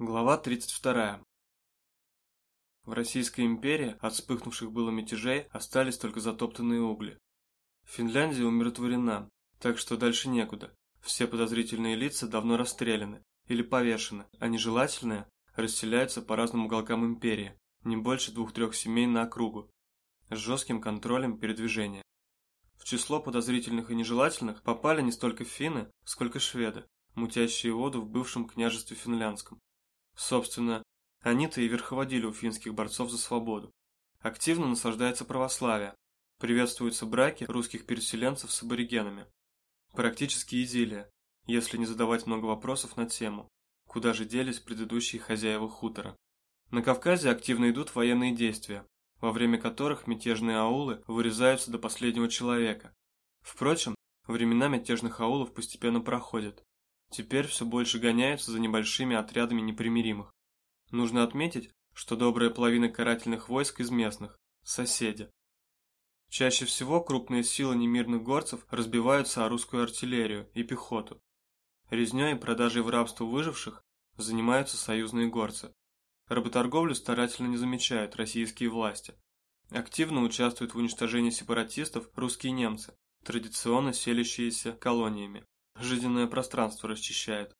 Глава 32. В Российской империи от вспыхнувших было мятежей остались только затоптанные угли. Финляндия умиротворена, так что дальше некуда. Все подозрительные лица давно расстреляны или повешены, а нежелательные расселяются по разным уголкам империи, не больше двух-трех семей на округу, с жестким контролем передвижения. В число подозрительных и нежелательных попали не столько финны, сколько шведы, мутящие воду в бывшем княжестве финляндском. Собственно, они-то и верховодили у финских борцов за свободу. Активно насаждается православие, приветствуются браки русских переселенцев с аборигенами. Практически идиллия, если не задавать много вопросов на тему, куда же делись предыдущие хозяева хутора. На Кавказе активно идут военные действия, во время которых мятежные аулы вырезаются до последнего человека. Впрочем, времена мятежных аулов постепенно проходят, теперь все больше гоняются за небольшими отрядами непримиримых. Нужно отметить, что добрая половина карательных войск из местных – соседи. Чаще всего крупные силы немирных горцев разбиваются о русскую артиллерию и пехоту. Резней и продажей в рабство выживших занимаются союзные горцы. Работорговлю старательно не замечают российские власти. Активно участвуют в уничтожении сепаратистов русские немцы, традиционно селящиеся колониями жизненное пространство расчищает.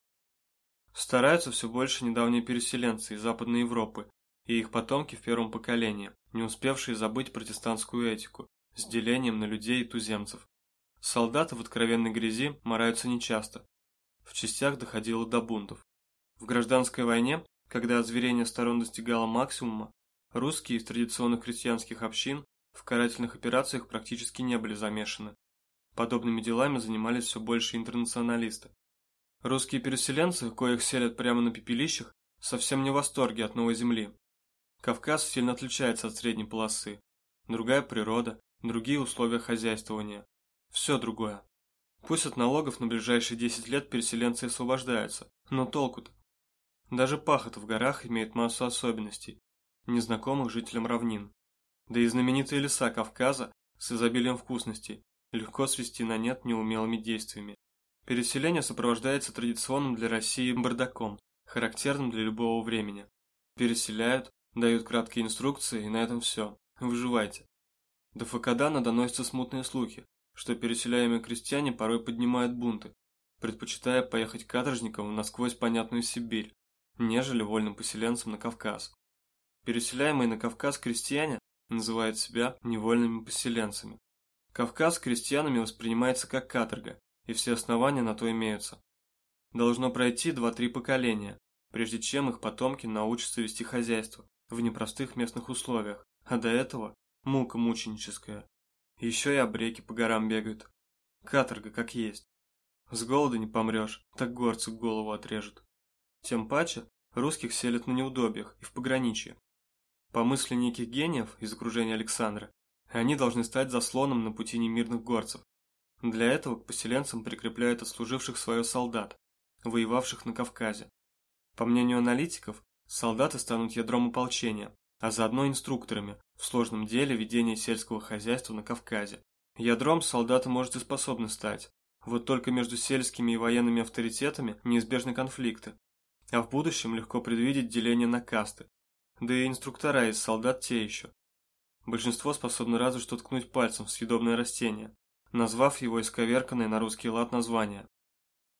Стараются все больше недавние переселенцы из Западной Европы и их потомки в первом поколении, не успевшие забыть протестантскую этику, с делением на людей и туземцев. Солдаты в откровенной грязи мораются нечасто. В частях доходило до бунтов. В гражданской войне, когда озверение сторон достигало максимума, русские из традиционных крестьянских общин в карательных операциях практически не были замешаны. Подобными делами занимались все больше интернационалисты. Русские переселенцы, коих селят прямо на пепелищах, совсем не в восторге от новой земли. Кавказ сильно отличается от средней полосы. Другая природа, другие условия хозяйствования. Все другое. Пусть от налогов на ближайшие 10 лет переселенцы освобождаются, но толку-то? Даже пахота в горах имеет массу особенностей, незнакомых жителям равнин. Да и знаменитые леса Кавказа с изобилием вкусностей легко свести на нет неумелыми действиями. Переселение сопровождается традиционным для России бардаком, характерным для любого времени. Переселяют, дают краткие инструкции, и на этом все. Выживайте. До Факадана доносятся смутные слухи, что переселяемые крестьяне порой поднимают бунты, предпочитая поехать каторжникам в насквозь понятную Сибирь, нежели вольным поселенцам на Кавказ. Переселяемые на Кавказ крестьяне называют себя невольными поселенцами. Кавказ крестьянами воспринимается как каторга, и все основания на то имеются. Должно пройти два-три поколения, прежде чем их потомки научатся вести хозяйство в непростых местных условиях, а до этого мука мученическая. Еще и обреки по горам бегают. Каторга как есть. С голода не помрешь, так горцы голову отрежут. Тем паче, русских селят на неудобьях и в пограничье. По мысли неких гениев из окружения Александра, они должны стать заслоном на пути немирных горцев. Для этого к поселенцам прикрепляют отслуживших свое солдат, воевавших на Кавказе. По мнению аналитиков, солдаты станут ядром ополчения, а заодно инструкторами в сложном деле ведения сельского хозяйства на Кавказе. Ядром солдаты может и способны стать, вот только между сельскими и военными авторитетами неизбежны конфликты, а в будущем легко предвидеть деление на касты, да и инструктора из солдат те еще. Большинство способны разве что ткнуть пальцем в съедобное растение, назвав его исковерканное на русский лад название.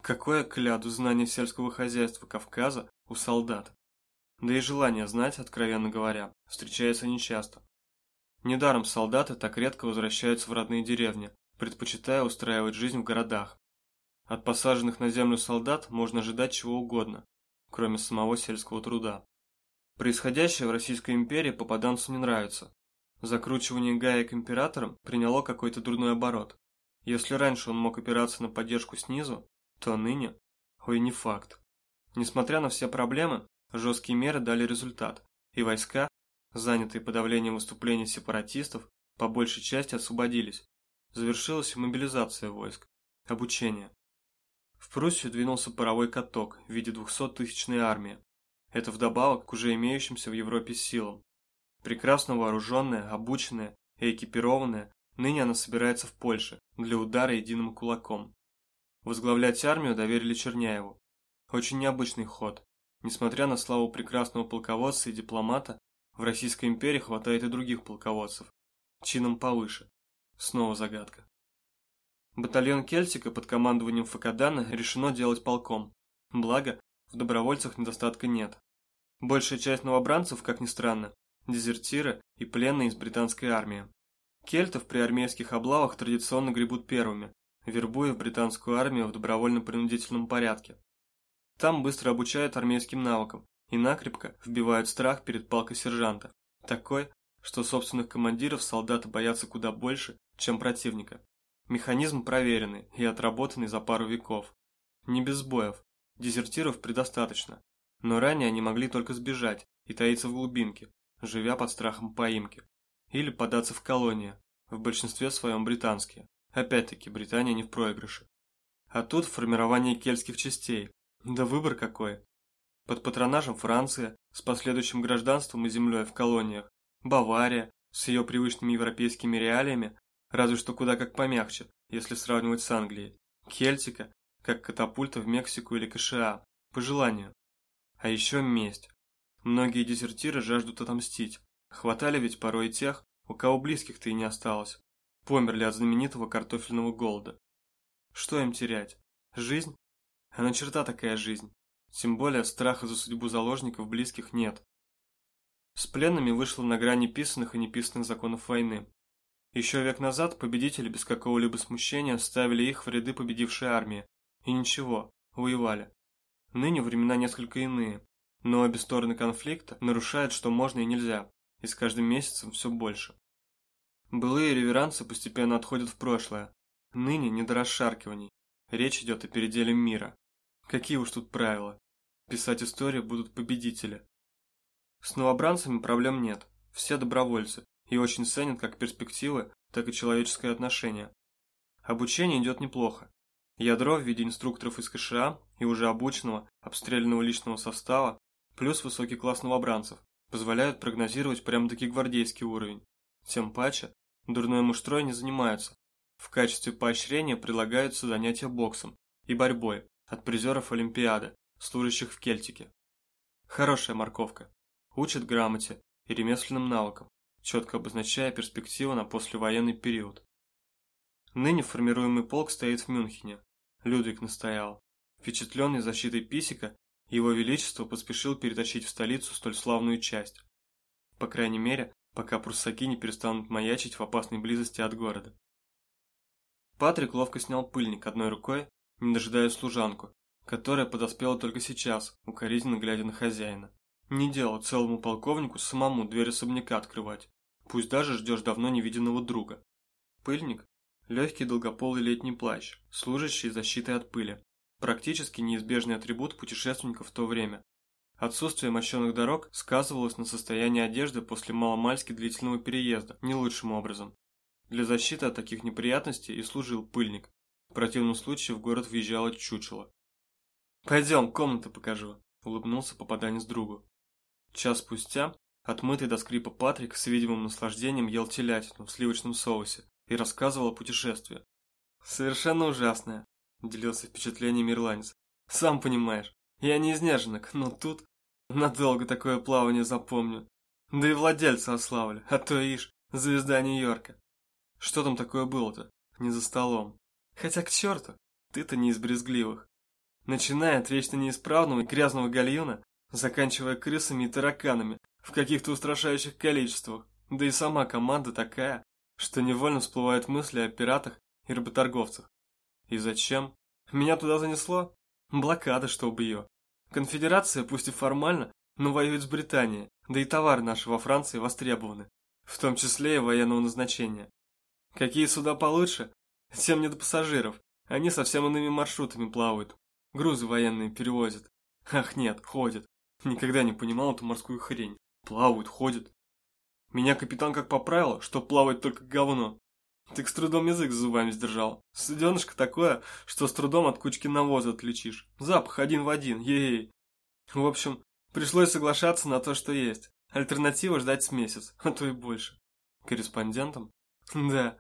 Какое кляду знание сельского хозяйства Кавказа у солдат. Да и желание знать, откровенно говоря, встречается нечасто. Недаром солдаты так редко возвращаются в родные деревни, предпочитая устраивать жизнь в городах. От посаженных на землю солдат можно ожидать чего угодно, кроме самого сельского труда. Происходящее в Российской империи попаданцу не нравится, Закручивание гаек императором приняло какой-то дурной оборот. Если раньше он мог опираться на поддержку снизу, то ныне, ой, не факт. Несмотря на все проблемы, жесткие меры дали результат, и войска, занятые подавлением выступлений сепаратистов, по большей части освободились. Завершилась мобилизация войск, обучение. В Пруссию двинулся паровой каток в виде 200-тысячной армии. Это вдобавок к уже имеющимся в Европе силам, Прекрасно вооруженная, обученная и экипированная, ныне она собирается в Польше для удара единым кулаком. Возглавлять армию доверили Черняеву. Очень необычный ход. Несмотря на славу прекрасного полководца и дипломата, в Российской империи хватает и других полководцев, чином повыше. Снова загадка. Батальон Кельтика под командованием Факадана решено делать полком. Благо, в добровольцах недостатка нет. Большая часть новобранцев, как ни странно, дезертиры и пленные из британской армии. Кельтов при армейских облавах традиционно гребут первыми, вербуя в британскую армию в добровольно-принудительном порядке. Там быстро обучают армейским навыкам и накрепко вбивают страх перед палкой сержанта, такой, что собственных командиров солдаты боятся куда больше, чем противника. Механизм проверенный и отработанный за пару веков. Не без боев, дезертиров предостаточно, но ранее они могли только сбежать и таиться в глубинке, живя под страхом поимки. Или податься в колонии, в большинстве своем британские. Опять-таки, Британия не в проигрыше. А тут формирование кельтских частей. Да выбор какой. Под патронажем Франция, с последующим гражданством и землей в колониях, Бавария, с ее привычными европейскими реалиями, разве что куда как помягче, если сравнивать с Англией. Кельтика, как катапульта в Мексику или КША, по желанию. А еще месть. Многие дезертиры жаждут отомстить. Хватали ведь порой и тех, у кого близких-то и не осталось. Померли от знаменитого картофельного голода. Что им терять? Жизнь? А на черта такая жизнь. Тем более страха за судьбу заложников близких нет. С пленными вышло на грани писанных и неписанных законов войны. Еще век назад победители без какого-либо смущения ставили их в ряды победившей армии. И ничего, воевали. Ныне времена несколько иные, но обе стороны конфликта нарушают, что можно и нельзя, и с каждым месяцем все больше. Былые реверансы постепенно отходят в прошлое. Ныне не до расшаркиваний. Речь идет о переделе мира. Какие уж тут правила. Писать историю будут победители. С новобранцами проблем нет. Все добровольцы и очень ценят как перспективы, так и человеческое отношение. Обучение идет неплохо. Ядро в виде инструкторов из КША и уже обученного, обстрелянного личного состава плюс высокий класс новобранцев, позволяют прогнозировать прямо-таки гвардейский уровень. Тем паче, дурной муштрой не занимаются. В качестве поощрения предлагаются занятия боксом и борьбой от призеров Олимпиады, служащих в Кельтике. Хорошая морковка. Учат грамоте и ремесленным навыкам, четко обозначая перспективу на послевоенный период. Ныне формируемый полк стоит в Мюнхене. Людвиг настоял. Впечатленный защитой Писика, его Величество поспешил перетащить в столицу столь славную часть. По крайней мере, пока пруссаки не перестанут маячить в опасной близости от города. Патрик ловко снял пыльник одной рукой, не дожидая служанку, которая подоспела только сейчас, укоризненно глядя на хозяина. Не дело целому полковнику самому дверь особняка открывать, пусть даже ждешь давно невиденного друга. Пыльник – легкий долгополый летний плащ, служащий защитой от пыли, практически неизбежный атрибут путешественников в то время. Отсутствие мощенных дорог сказывалось на состоянии одежды после маломальски длительного переезда не лучшим образом. Для защиты от таких неприятностей и служил пыльник. В противном случае в город въезжало чучело. «Пойдем, комнату покажу», – улыбнулся попаданец другу. Час спустя отмытый до скрипа Патрик с видимым наслаждением ел телятину в сливочном соусе и рассказывал о путешествии. «Совершенно ужасное», делился впечатлениями ирландец. Сам понимаешь, я не изнеженок, но тут надолго такое плавание запомню. Да и владельца ославлю, а то ишь, звезда Нью-Йорка. Что там такое было-то? Не за столом. Хотя к черту, ты-то не из брезгливых. Начиная от вечно неисправного и грязного гальюна, заканчивая крысами и тараканами в каких-то устрашающих количествах. Да и сама команда такая, что невольно всплывают мысли о пиратах и работорговцах. И зачем? Меня туда занесло? Блокада, чтобы ее. Конфедерация, пусть и формально, но воюет с Британией, да и товары наши во Франции востребованы, в том числе и военного назначения. Какие суда получше, тем не до пассажиров, они совсем иными маршрутами плавают, грузы военные перевозят. Ах нет, ходят. Никогда не понимал эту морскую хрень. Плавают, ходят. Меня капитан как поправил, что плавает только говно. Ты с трудом язык с зубами сдержал. Суденышко такое, что с трудом от кучки навоза отличишь. Запах один в один, ей. В общем, пришлось соглашаться на то, что есть. Альтернатива ждать с месяц, а то и больше. Корреспондентом? Да.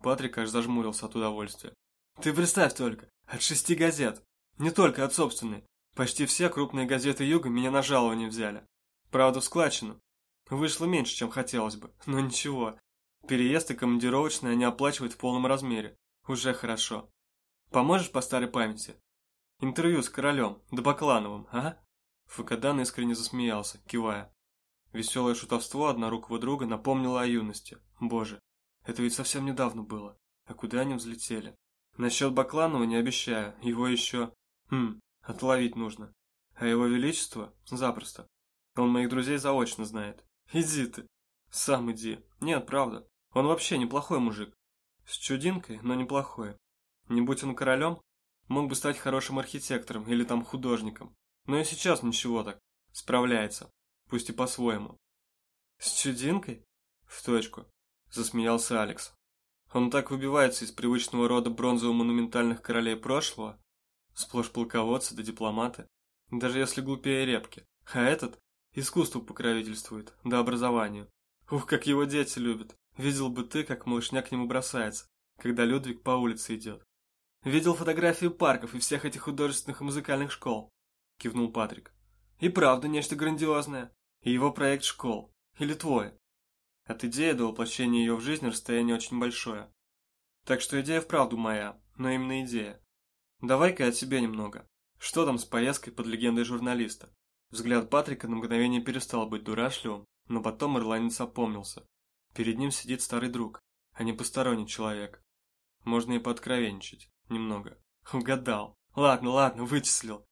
Патрик аж зажмурился от удовольствия. Ты представь только, от шести газет. Не только от собственной. Почти все крупные газеты Юга меня на жалование взяли. Правда, в складчину. Вышло меньше, чем хотелось бы, но ничего. Переезд и командировочные они оплачивают в полном размере. Уже хорошо. Поможешь по старой памяти? Интервью с королем, да Баклановым, а? Факадан искренне засмеялся, кивая. Веселое шутовство однорукого друга напомнило о юности. Боже, это ведь совсем недавно было. А куда они взлетели? Насчет Бакланова не обещаю, его еще... Хм, отловить нужно. А его величество? Запросто. Он моих друзей заочно знает. Иди ты. Сам иди. Нет, правда. Он вообще неплохой мужик. С чудинкой, но неплохой. Не будь он королем, мог бы стать хорошим архитектором или там художником. Но и сейчас ничего так. Справляется. Пусть и по-своему. С чудинкой? В точку. Засмеялся Алекс. Он так выбивается из привычного рода бронзово-монументальных королей прошлого. Сплошь полководцы да дипломаты. Даже если глупее репки. А этот искусству покровительствует, да образованию. Ух, как его дети любят. Видел бы ты, как малышня к нему бросается, когда Людвиг по улице идет. Видел фотографии парков и всех этих художественных и музыкальных школ. Кивнул Патрик. И правда нечто грандиозное. И его проект школ. Или твой. От идеи до воплощения ее в жизнь расстояние очень большое. Так что идея вправду моя, но именно идея. Давай-ка о себе немного. Что там с поездкой под легендой журналиста? Взгляд Патрика на мгновение перестал быть дурашливым, но потом ирландец опомнился. Перед ним сидит старый друг, а не посторонний человек. Можно и пооткровенничать. Немного. Угадал. Ладно, ладно, вычислил.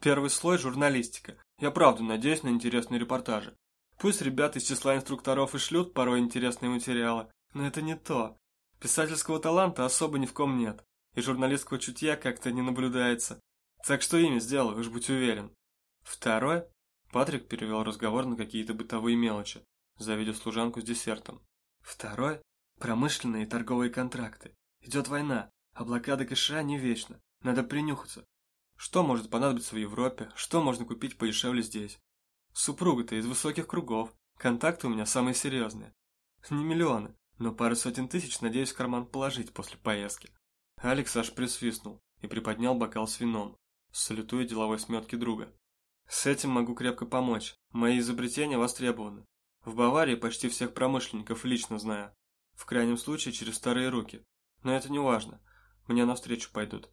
Первый слой – журналистика. Я правда надеюсь на интересные репортажи. Пусть ребята из числа инструкторов и шлют порой интересные материалы, но это не то. Писательского таланта особо ни в ком нет, и журналистского чутья как-то не наблюдается. Так что ими сделаю, уж будь уверен. Второе. Патрик перевел разговор на какие-то бытовые мелочи, завидев служанку с десертом. Второе. Промышленные и торговые контракты. Идет война, а блокада кэша не вечна. Надо принюхаться. Что может понадобиться в Европе, что можно купить подешевле здесь? Супруга-то из высоких кругов, контакты у меня самые серьезные. Не миллионы, но пару сотен тысяч надеюсь в карман положить после поездки. Алекс аж присвистнул и приподнял бокал с вином, салютуя деловой сметки друга. С этим могу крепко помочь, мои изобретения востребованы. В Баварии почти всех промышленников лично знаю. В крайнем случае через старые руки. Но это не важно, мне навстречу пойдут.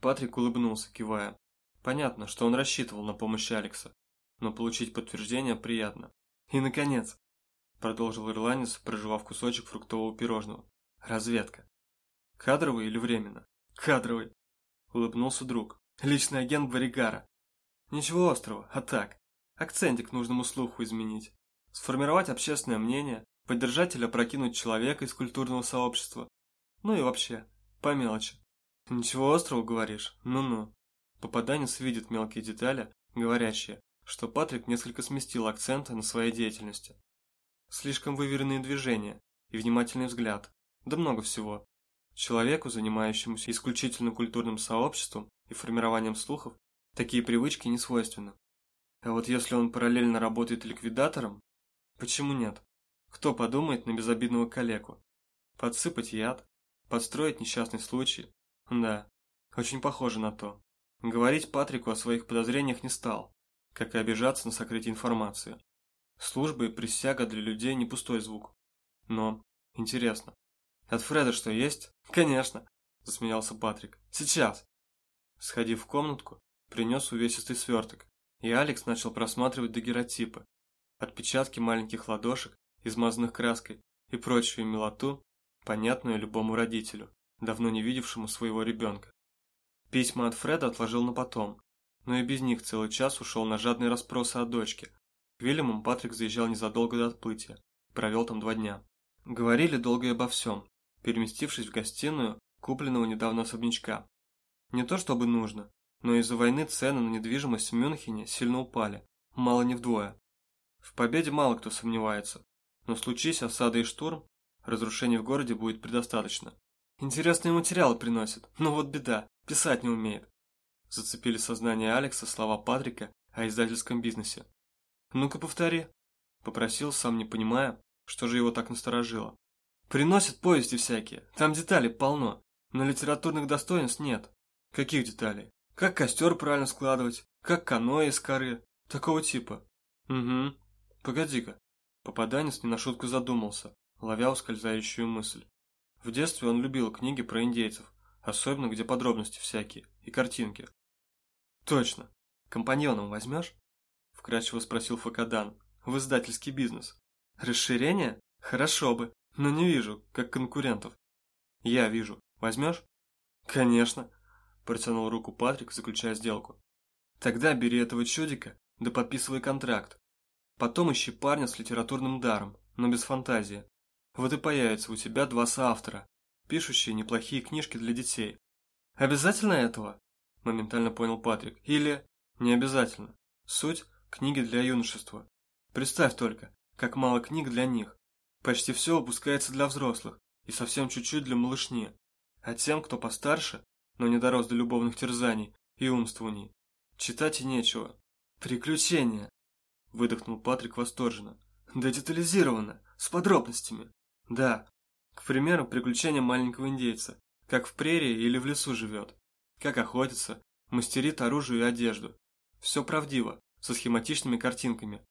Патрик улыбнулся, кивая. Понятно, что он рассчитывал на помощь Алекса, но получить подтверждение приятно. И, наконец, продолжил ирландец, проживав кусочек фруктового пирожного. Разведка. Кадровый или временно? Кадровый. Улыбнулся друг. Личный агент Баригара. Ничего острого, а так. Акцентик нужному слуху изменить. Сформировать общественное мнение, поддержать или опрокинуть человека из культурного сообщества. Ну и вообще, по мелочи. Ничего острого, говоришь? Ну-ну. Попаданец видит мелкие детали, говорящие, что Патрик несколько сместил акценты на своей деятельности. Слишком выверенные движения и внимательный взгляд, да много всего. Человеку, занимающемуся исключительно культурным сообществом и формированием слухов, такие привычки не свойственны. А вот если он параллельно работает ликвидатором, почему нет? Кто подумает на безобидного калеку? Подсыпать яд? Подстроить несчастный случай? Да, очень похоже на то. Говорить Патрику о своих подозрениях не стал, как и обижаться на сокрытие информации. Служба и присяга для людей не пустой звук. Но, интересно, от Фреда что есть? Конечно, засмеялся Патрик. Сейчас. Сходив в комнатку, принес увесистый сверток, и Алекс начал просматривать дагеротипы, отпечатки маленьких ладошек, измазанных краской, и прочую милоту, понятную любому родителю, давно не видевшему своего ребенка. Письма от Фреда отложил на потом, но и без них целый час ушел на жадные расспросы о дочке. К Вильяму Патрик заезжал незадолго до отплытия, провел там два дня. Говорили долго и обо всем, переместившись в гостиную купленного недавно особнячка. Не то чтобы нужно, но из-за войны цены на недвижимость в Мюнхене сильно упали, мало не вдвое. В победе мало кто сомневается, но случись осада и штурм, разрушений в городе будет предостаточно. Интересные материалы приносит, но вот беда, писать не умеет. Зацепили сознание Алекса слова Патрика о издательском бизнесе. «Ну-ка повтори», – попросил, сам не понимая, что же его так насторожило. «Приносят повести всякие, там деталей полно, но литературных достоинств нет». «Каких деталей? Как костер правильно складывать, как каноэ из коры, такого типа. Угу. Погоди-ка. Попаданец не на шутку задумался, ловя ускользающую мысль. В детстве он любил книги про индейцев, особенно где подробности всякие и картинки. Точно. Компаньоном возьмешь? Вкратчиво спросил Факадан. В издательский бизнес. Расширение? Хорошо бы, но не вижу, как конкурентов. Я вижу. Возьмешь? Конечно. Протянул руку Патрик, заключая сделку. Тогда бери этого чудика, да подписывай контракт. Потом ищи парня с литературным даром, но без фантазии. Вот и появится у тебя два соавтора, пишущие неплохие книжки для детей. Обязательно этого? Моментально понял Патрик. Или не обязательно. Суть – книги для юношества. Представь только, как мало книг для них. Почти все выпускается для взрослых, и совсем чуть-чуть для малышни. А тем, кто постарше, но не дорос до любовных терзаний и умствований, читать и нечего. Приключения! Выдохнул Патрик восторженно. Да детализировано, с подробностями. Да. К примеру, приключения маленького индейца, как в прерии или в лесу живет, как охотится, мастерит оружие и одежду. Все правдиво, со схематичными картинками.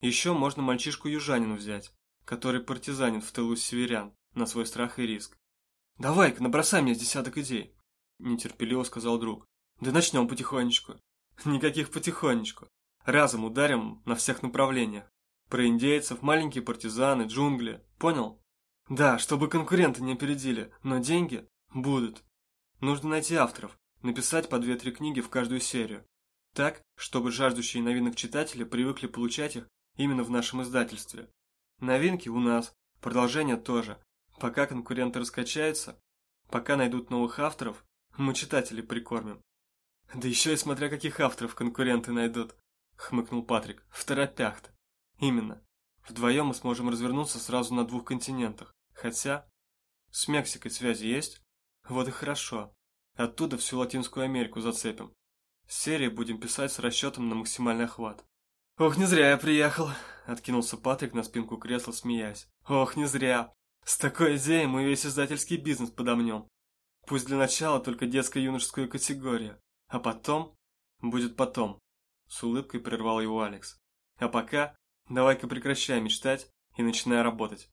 Еще можно мальчишку-южанину взять, который партизанин в тылу северян, на свой страх и риск. «Давай-ка, набросай мне десяток идей», – нетерпеливо сказал друг. «Да начнем потихонечку». «Никаких потихонечку. Разом ударим на всех направлениях. Про индейцев, маленькие партизаны, джунгли. Понял? Да, чтобы конкуренты не опередили, но деньги будут. Нужно найти авторов, написать по две-три книги в каждую серию. Так, чтобы жаждущие новинок читатели привыкли получать их именно в нашем издательстве. Новинки у нас, продолжение тоже. Пока конкуренты раскачаются, пока найдут новых авторов, мы читателей прикормим. Да еще и смотря каких авторов конкуренты найдут, хмыкнул Патрик. В торопях-то. Именно. Вдвоем мы сможем развернуться сразу на двух континентах. Хотя... С Мексикой связи есть? Вот и хорошо. Оттуда всю Латинскую Америку зацепим. Серии будем писать с расчетом на максимальный охват. «Ох, не зря я приехал!» – откинулся Патрик на спинку кресла, смеясь. «Ох, не зря! С такой идеей мы весь издательский бизнес подомнем. Пусть для начала только детско-юношескую категорию, а потом... Будет потом!» С улыбкой прервал его Алекс. «А пока давай-ка прекращай мечтать и начинай работать.